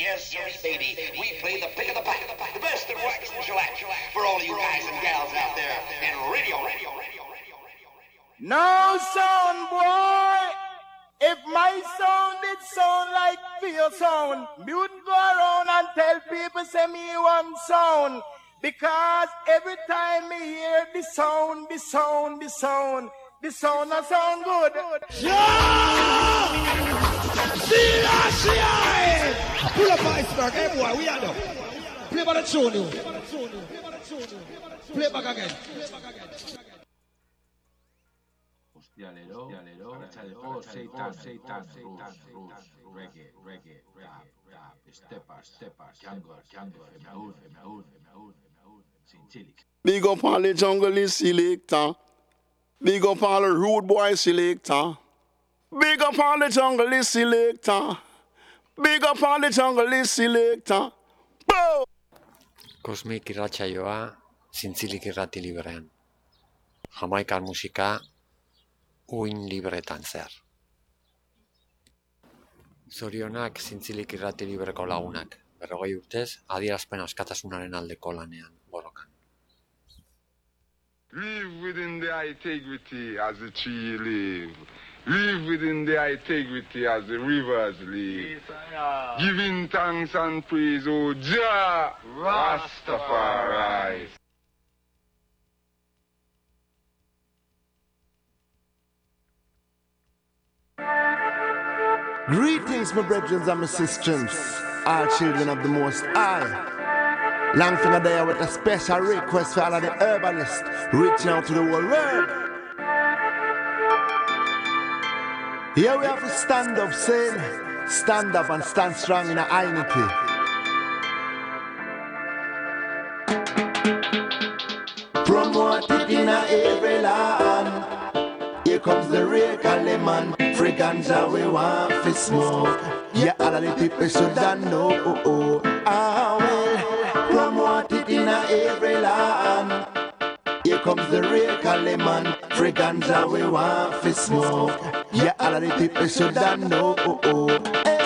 Yes, sir, baby. We play the pick of the pack, the best of wax and shellac for all you guys and gals out there in radio, radio, radio, radio, radio. No sound, boy. If my sound did sound like your sound, me wouldn't go around and tell people say me one sound. Because every time me hear the sound, the sound, the sound, the sound a sound good. Pull up iceberg, hey boy, we are done. Play by the tune, you. Play back again. Hostialero, hostialero, racha de pop, seitan, seitan, rus, reggae, reggae, rap, rap, steppas, steppas, jungle, jungle, femaud, femaud, femaud, femaud, Zintzilik. Big up all the jungle selector. Big up all the rude boy selector. Big up all the jungle selector. Big up all the jungle selector. Boom! Kosmik irratsaioa zintzilik irrati librean. Jamaikar musika uin libretan zer. Zorionak zintzilik irrati libreko lagunak. Berrogei urtez, adierazpen askatasunaren aldeko lanean, borrokan. Live within the integrity as the tree live. Live within the integrity as the rivers live. Giving thanks and praise, O Jah Rastafari. Greetings, my brethren and my sisters, all children of the Most High. Long finger there with a special request for all of the herbalists reaching out to the whole world. Here we have to stand up, saying, stand up and stand strong in a unity. Promote it in every land. Here comes the real lemon. Free ganja we want fi smoke. Yeah, all of the people should know. Ah, well, promote it in every land. Here comes the real lemon. Free ganja we want fi smoke. Yeah, all of the people should know. Oh, oh. Hey.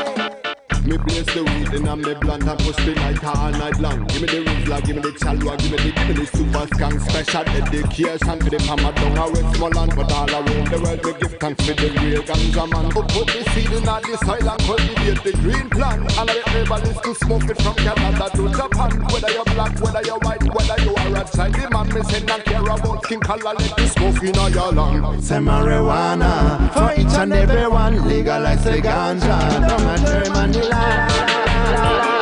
Me blaze the weed and I'm the blunt and push the night all night long. Give me the rizla, give me the chalwa, give me the, give me the super skunk special. Give me the hammer down a Westmoreland, but all around the world we give thanks for the real ganja man. Who put the seed in all the soil and cultivate the green plant. Of the herbalists to smoke it from Canada to Japan. Whether you're black, whether you're white, whether you are a child, the man me send and care about skin color. Let the smoke in all your land. Say marijuana for each and every one. Legalize the ganja. Don't matter Manila. Promote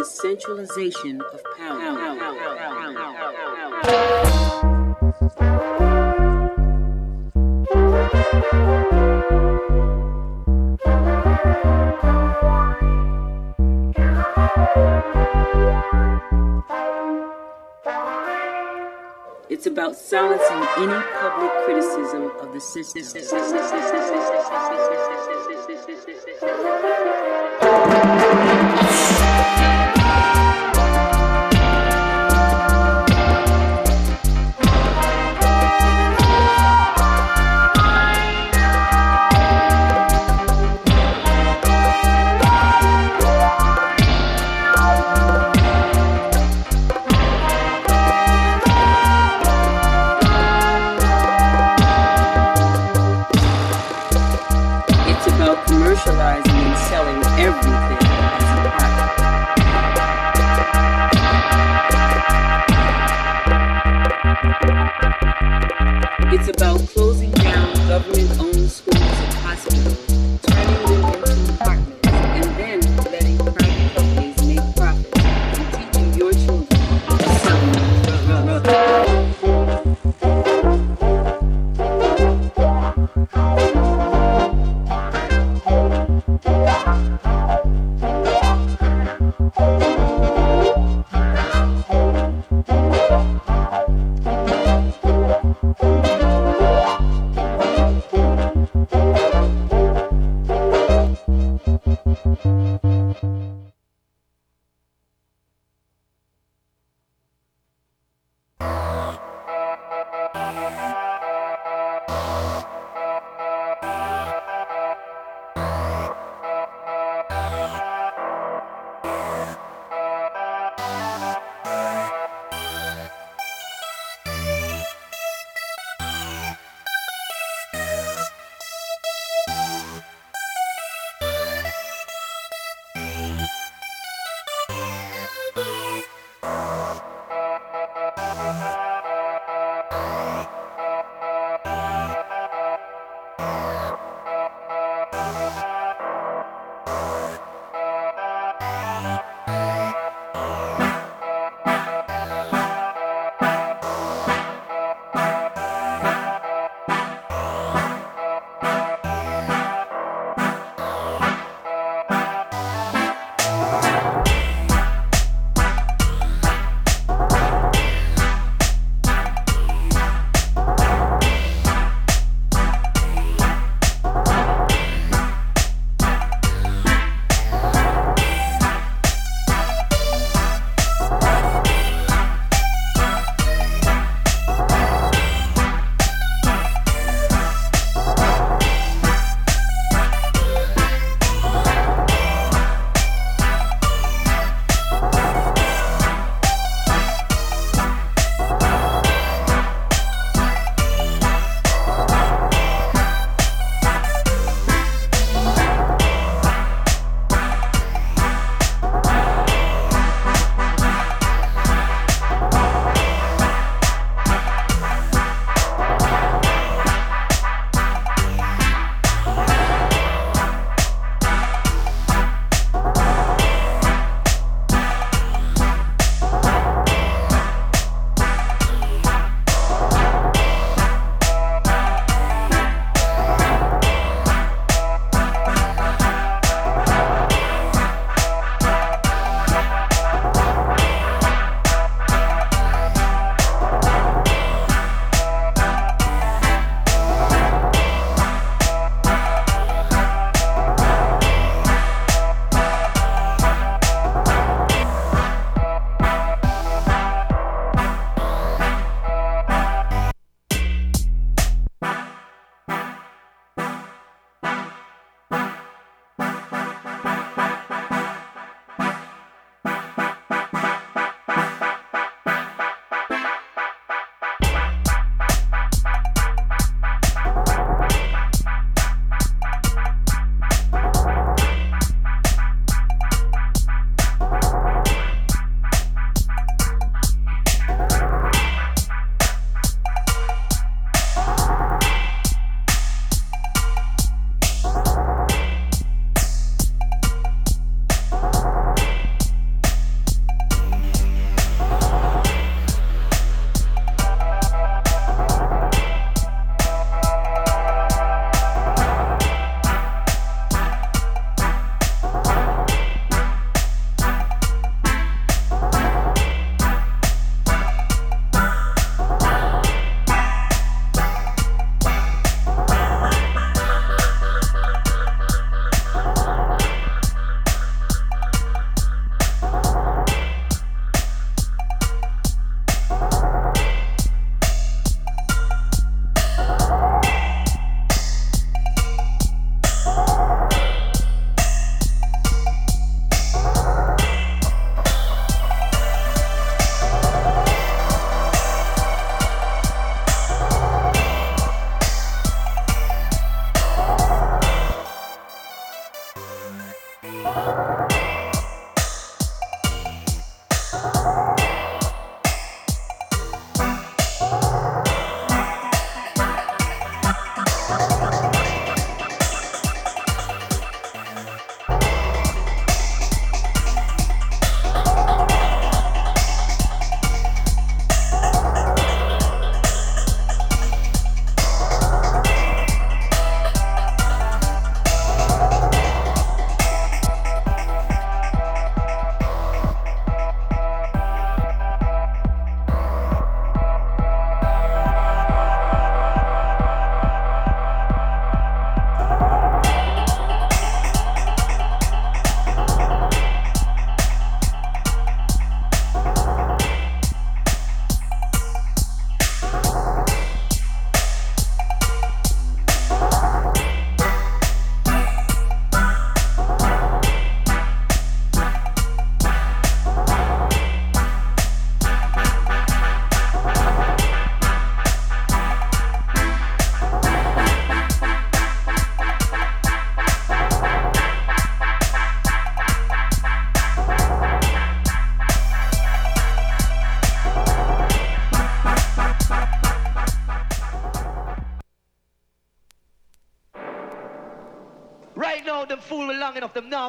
the centralization of power. It's about silencing any public criticism of the system.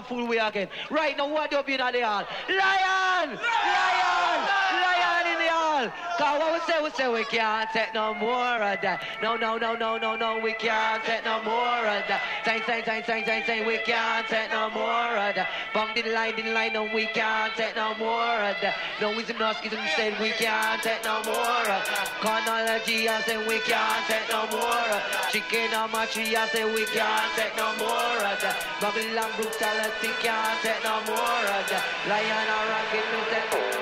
Fool we again. Right now, what up in the hall? Lion! Lion! Lion in the hall! Cause what we say, we say we can't take no more of that. No, no, no, no, no, no, we can't take no more of that. Say, say, say, say, say, say, we can't take no more of that. The line, the line, no, we can't take no more of that. No wisdom, no schism, said we can't take no more of that. Chronology, I say we can't take no more of that. Chicken on my tree, I say we can't take no more of that. Babylon brutality can't take no more of that. Lion or rocket, me say.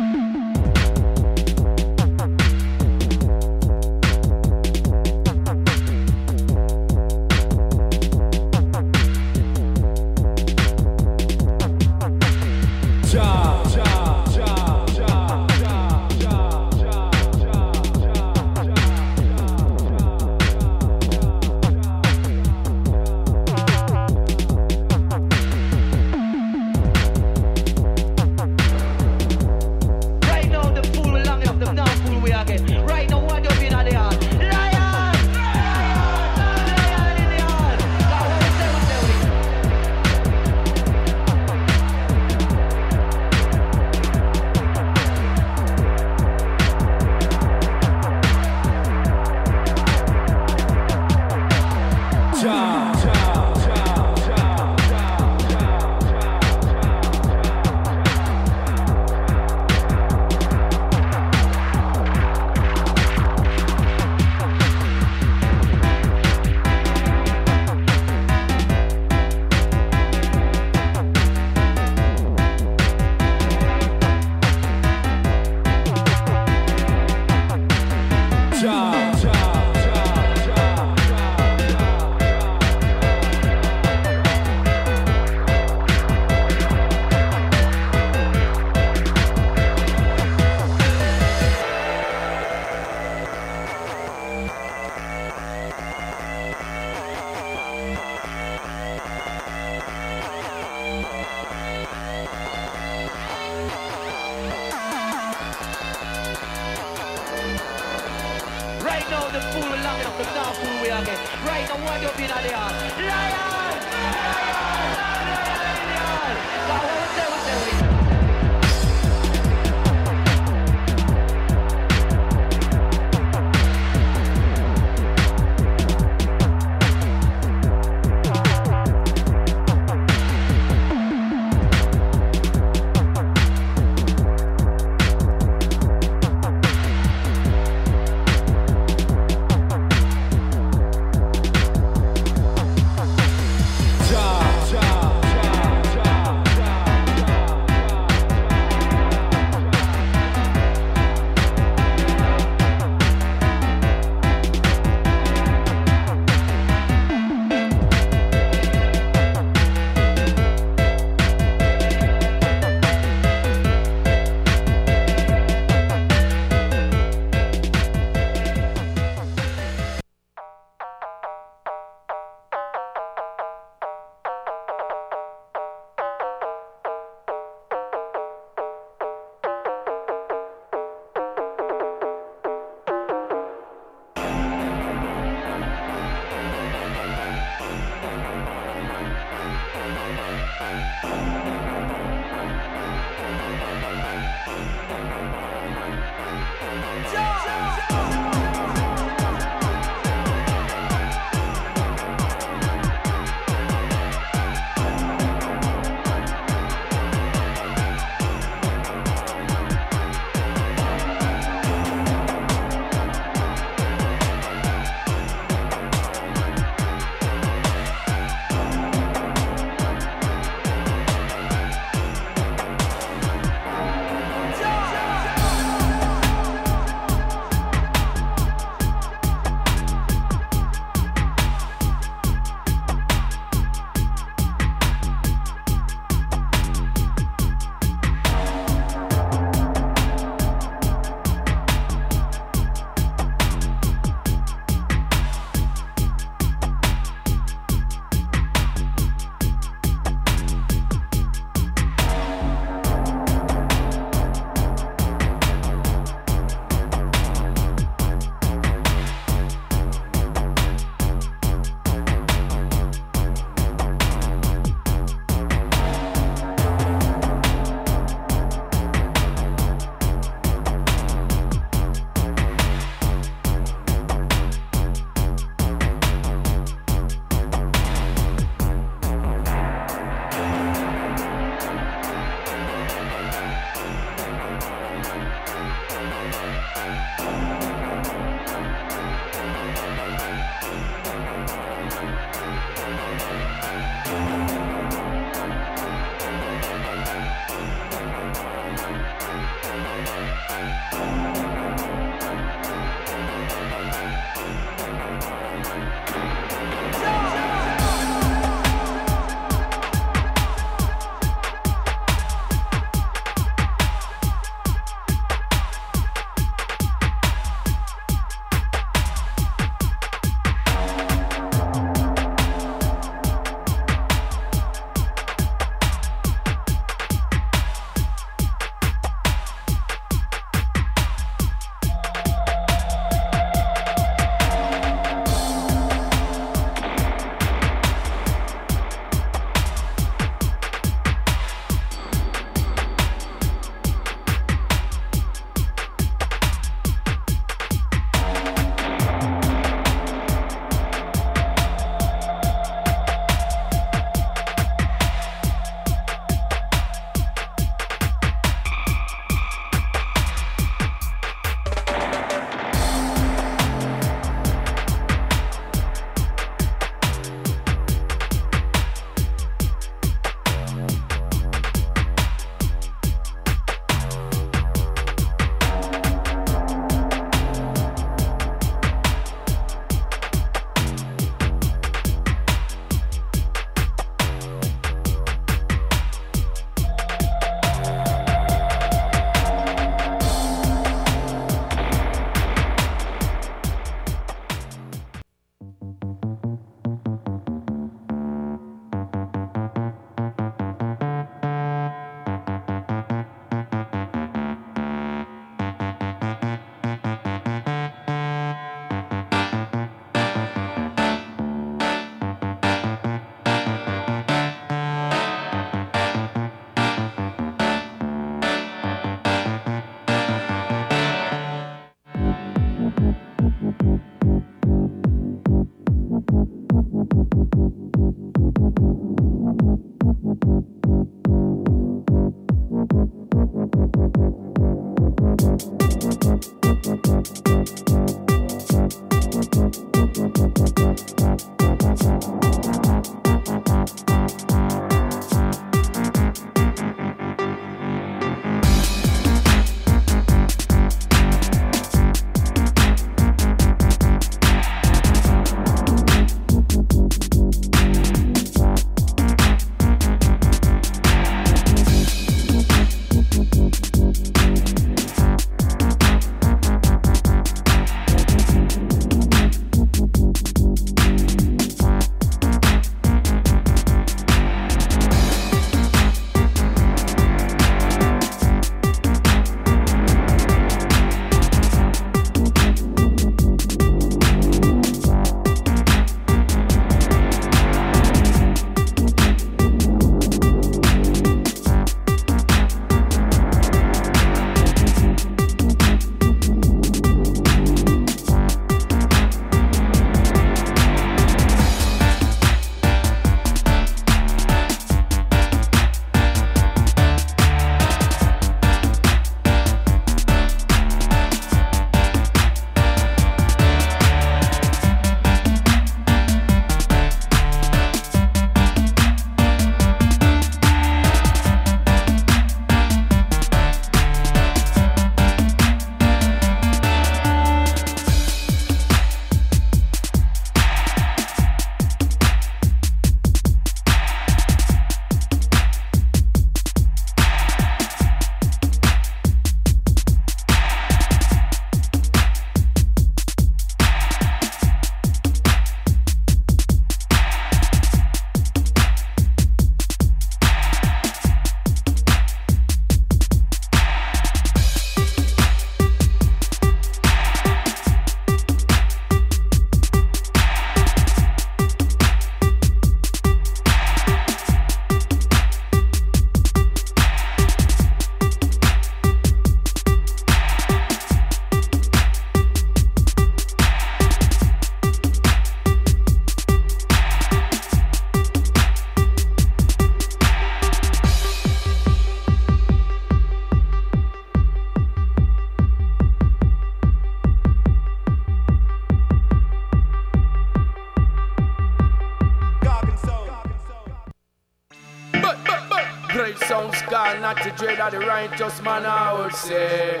man I would say.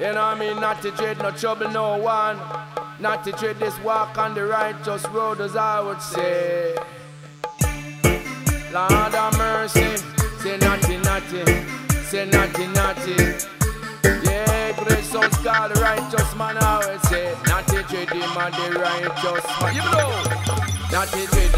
You know I mean? Not to dread no trouble, no one. Not to dread this walk on the righteous road, as I would say. Lord of mercy, say nothing, nothing, say nothing, nothing. Yeah, great sons God, righteous man, I would say. to dread him on the righteous man. You know, to dread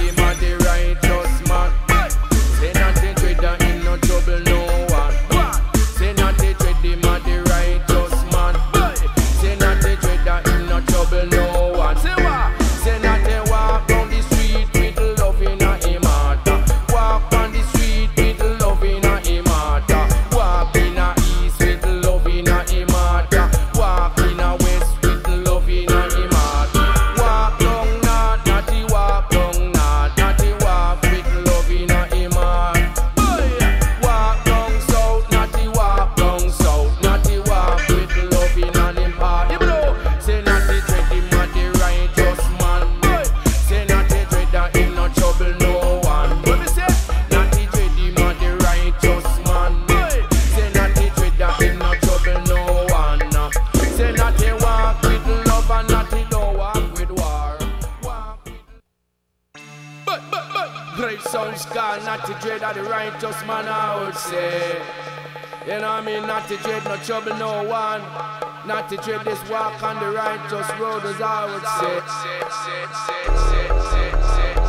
trouble no one. Not to trip this walk on the righteous road as I would say.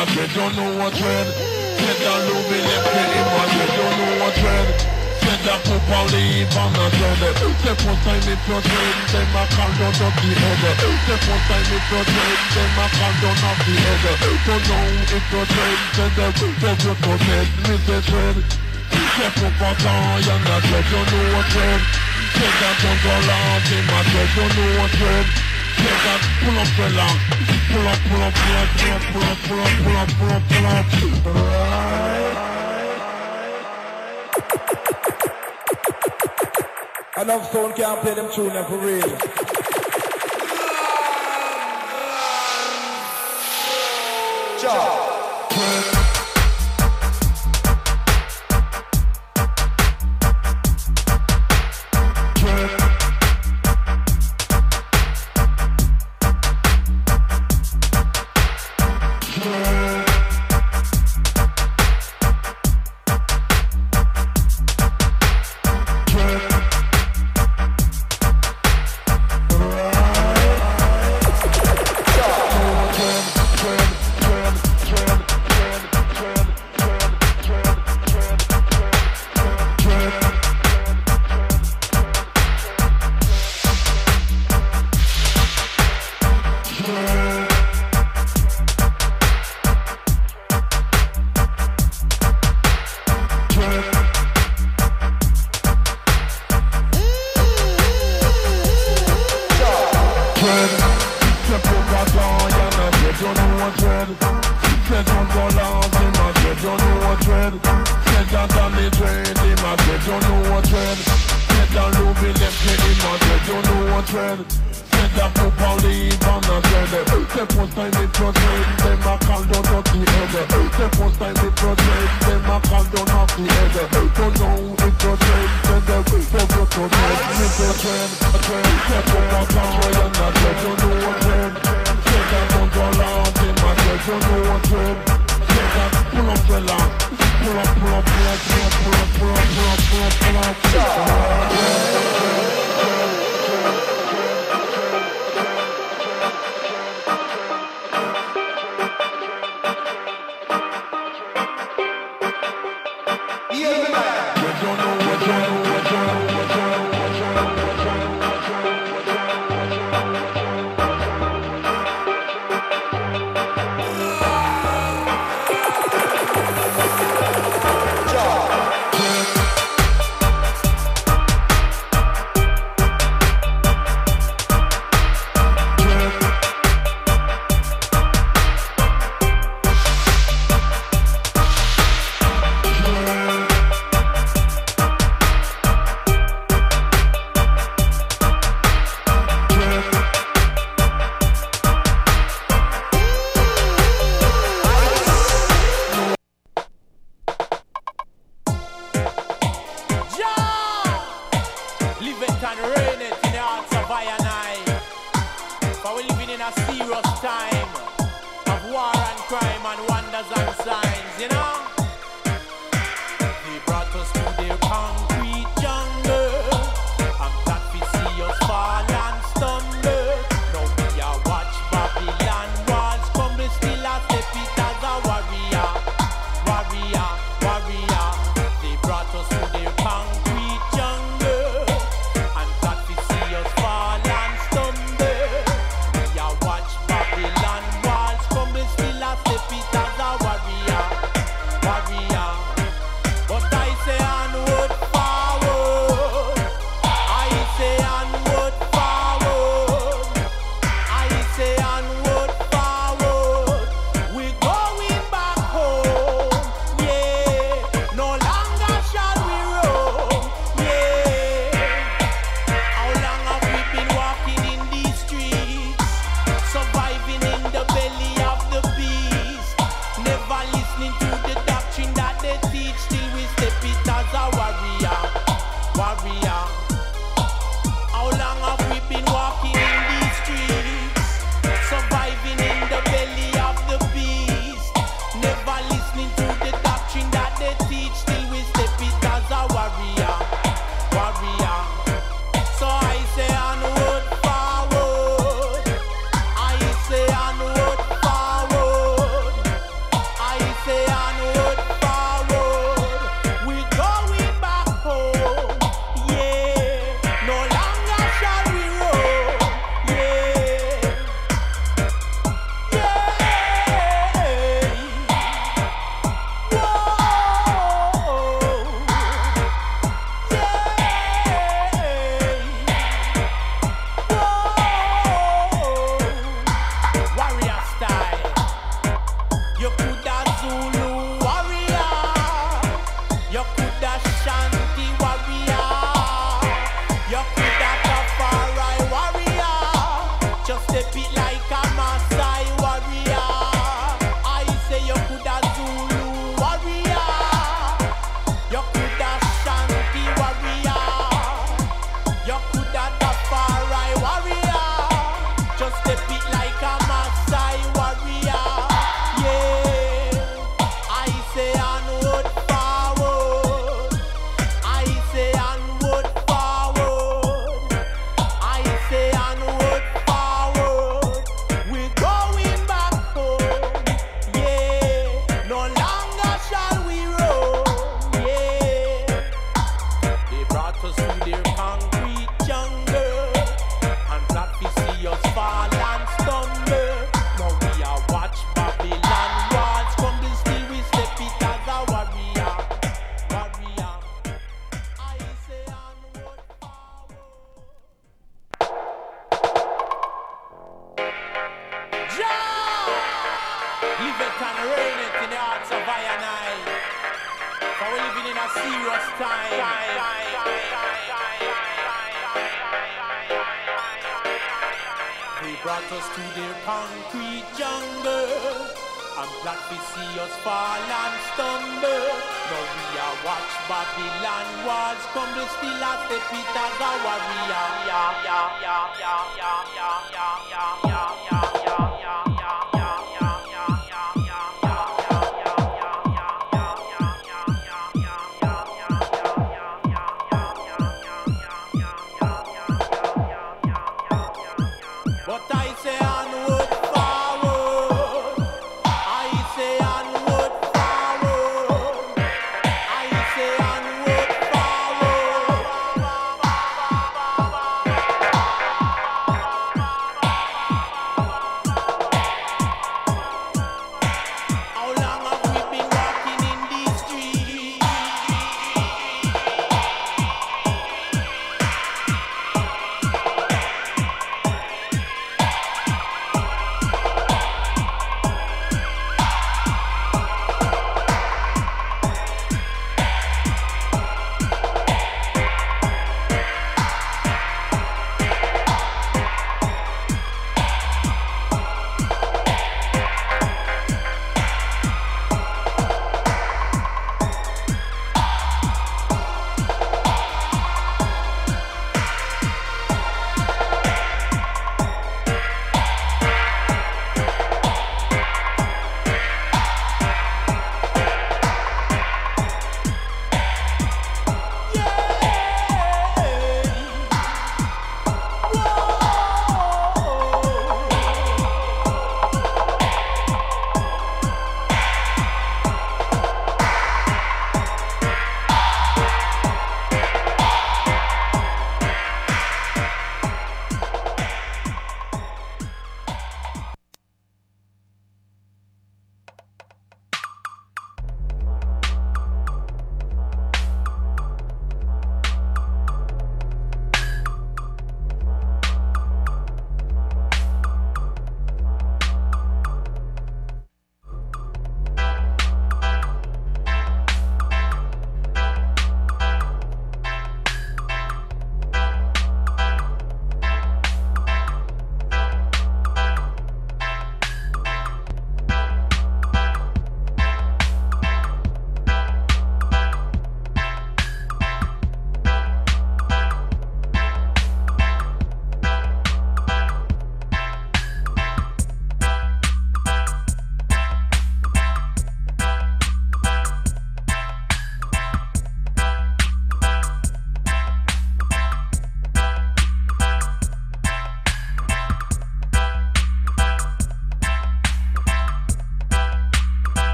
I don't know what's red Said the Louis left the image don't know what's red Said the poop on the even a dread The first time if you're dread my a don't of the head. The first time if you're dread my a don't of the head. Don't know if you're dread Then the dread you go dead. Me say dread The poop on the and a dread know red don't In my dread know what's red Said that pull up the long I love Stone can't play them tune for real. Job.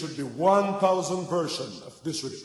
Should be 1,000 versions of this rhythm.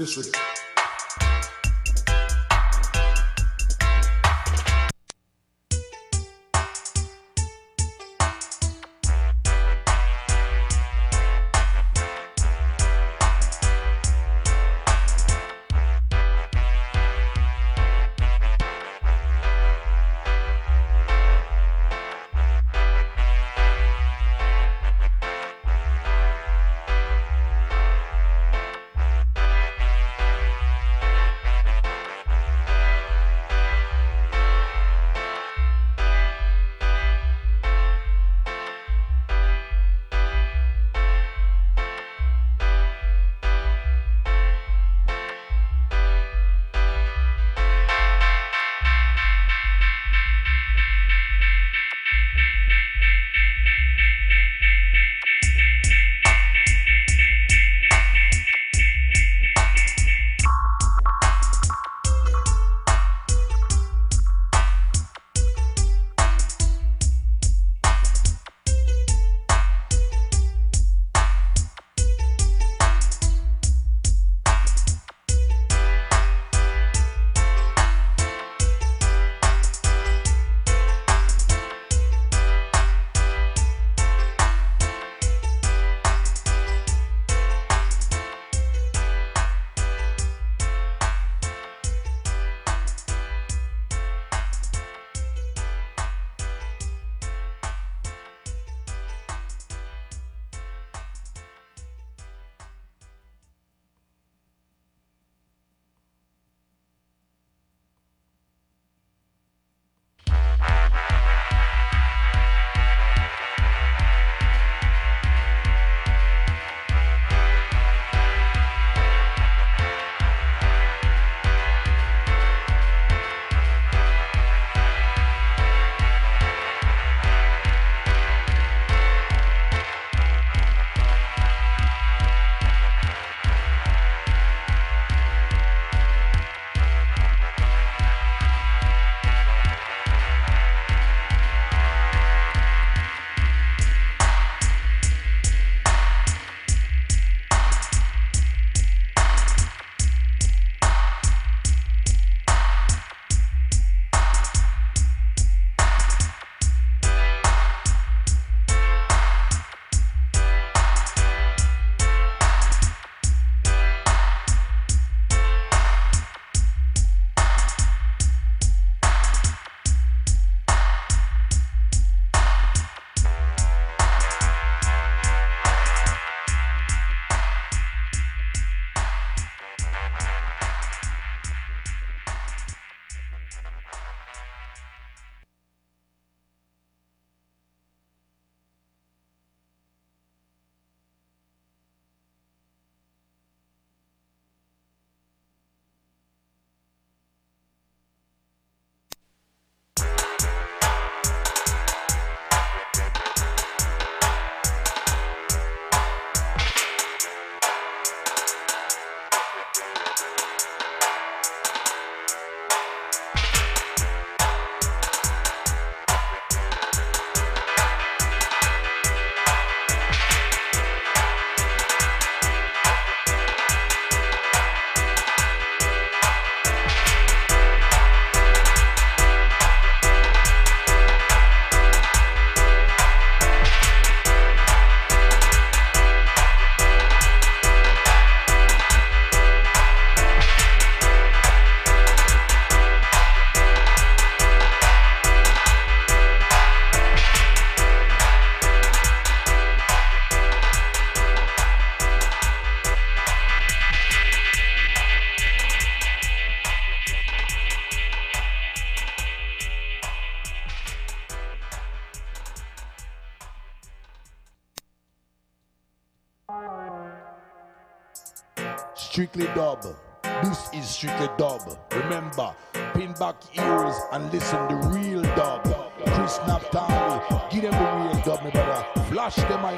This rhythm. This is strictly dub. Remember, pin back ears and listen the real dub. Chris Naphtali, give them the real dub, my brother. Flash them, I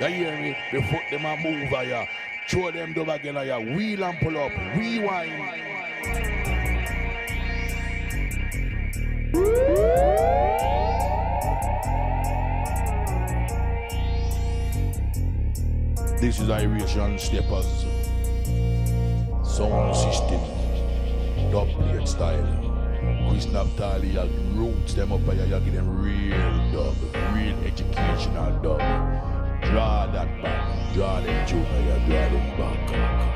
You hear me? The them a move ah, here. Throw them dub again here. Wheel and pull up. Rewind. This is Iration Steppas sound system, dub plate style. Chris Naphtali, you roots them up here, you give them real dub, real educational dub. Draw that back, draw them here, draw them back.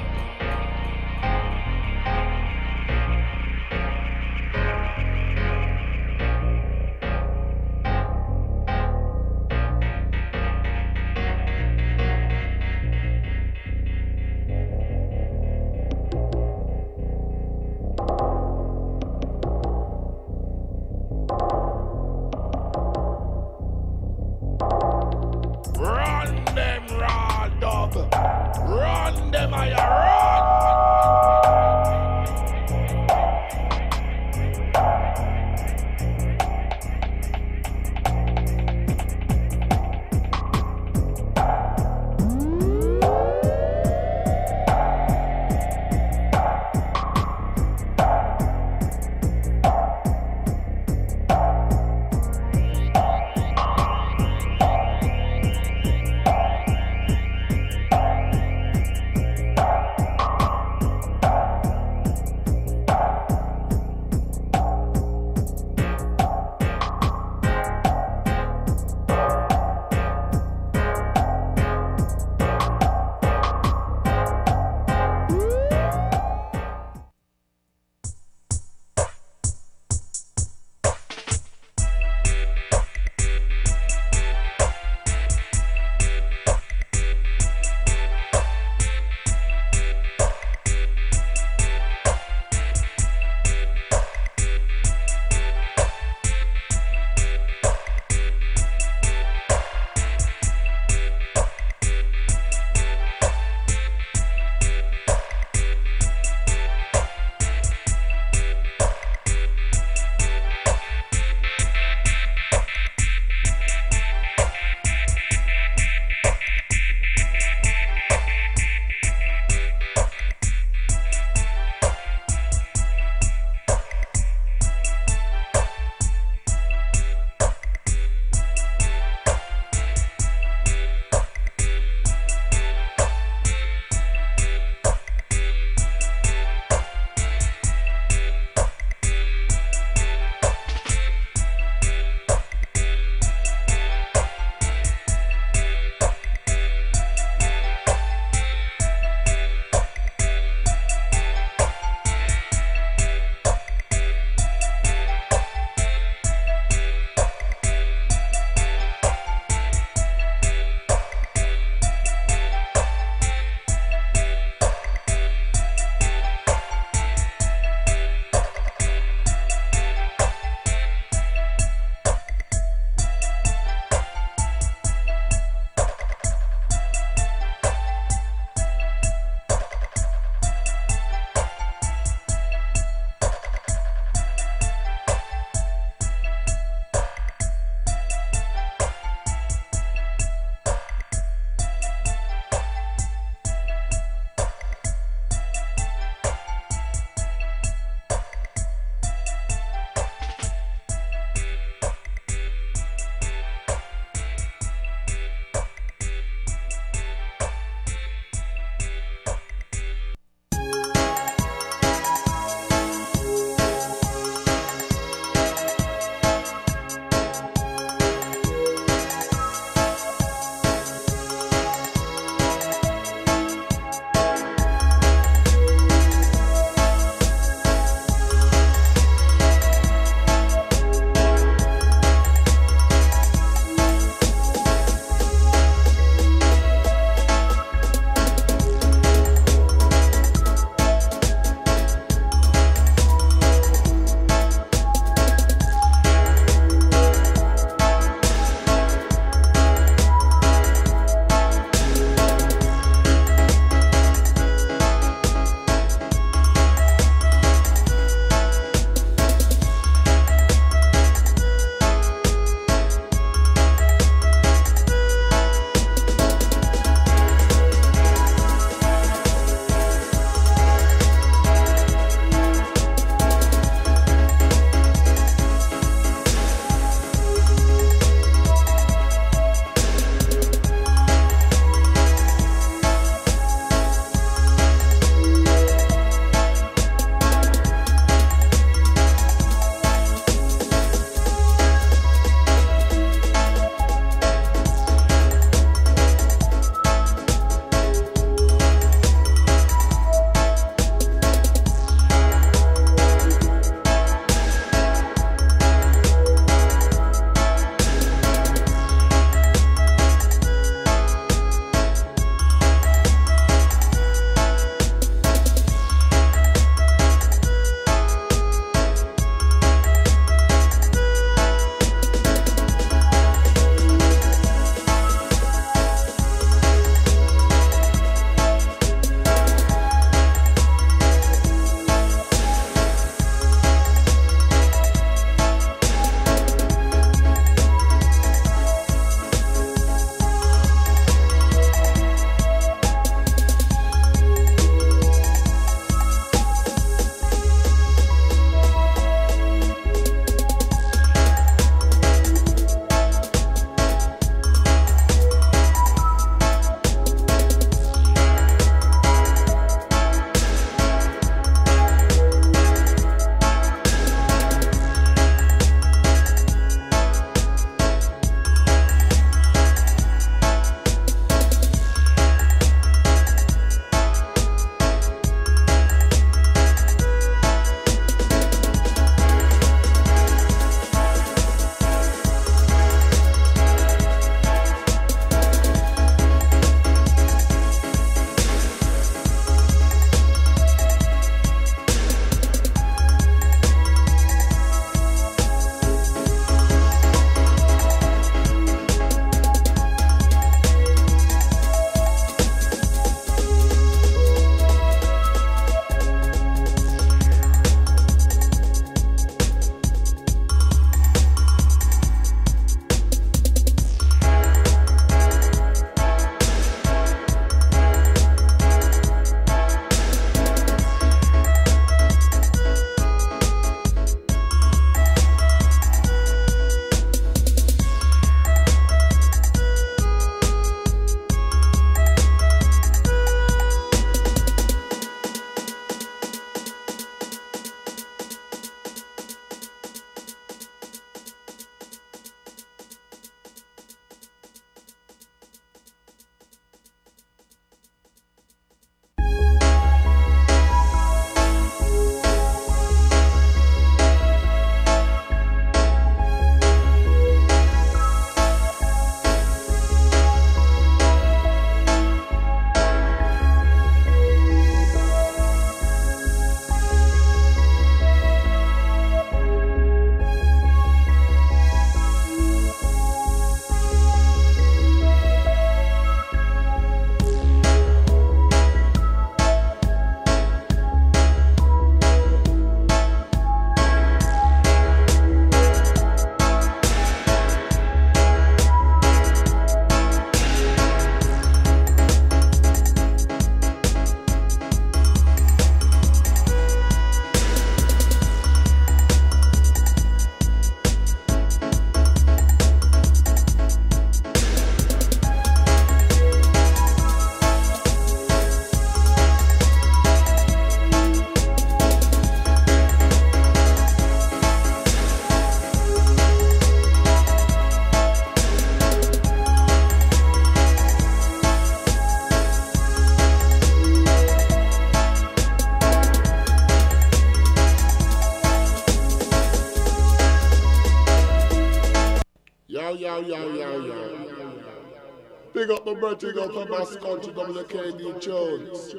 Big up my brother, go from Bass Country, WKD Jones.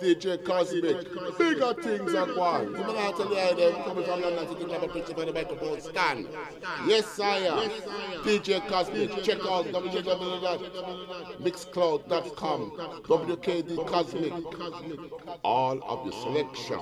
DJ Kosmik. Bigger things are going. You know, tell you them coming from London to take a picture for the microphone stand. Yes, sire. DJ Kosmik. Check out www.mixcloud.com. WKD Kosmik. All of the selection.